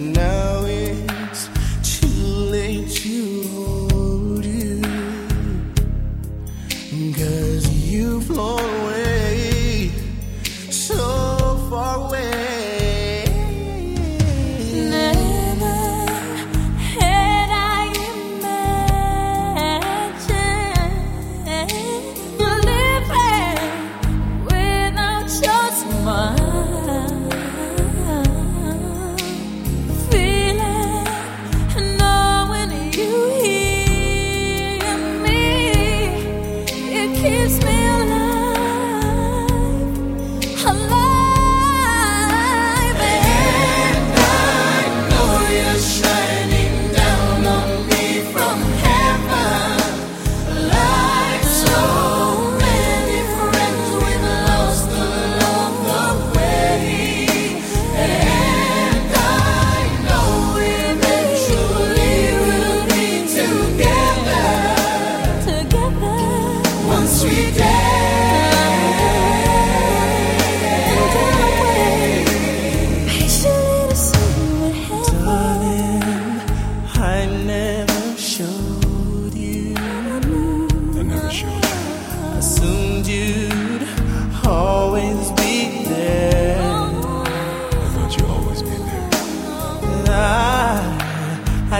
now it's too late, you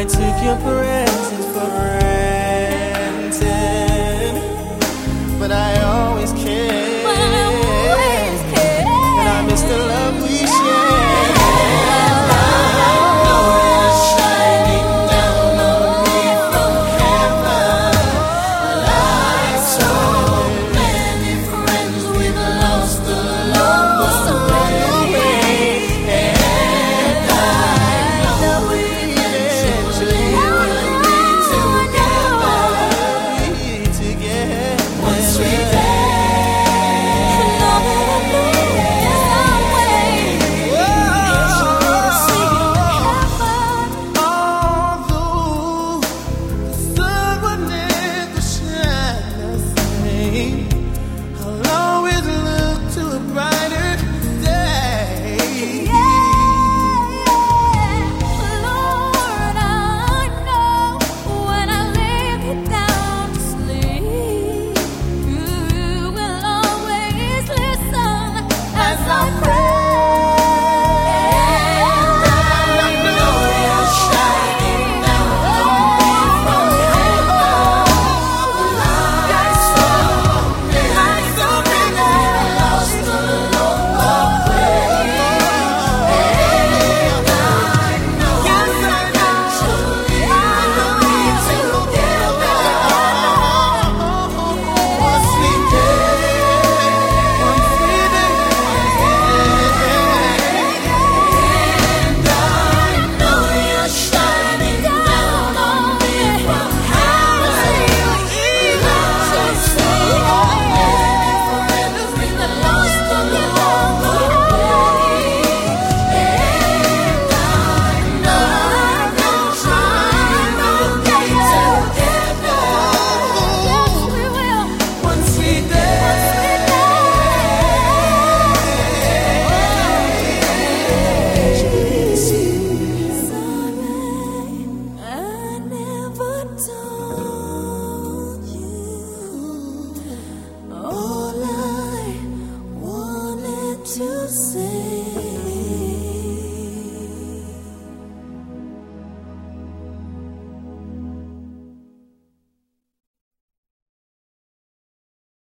I took your presence for granted, but I always cared.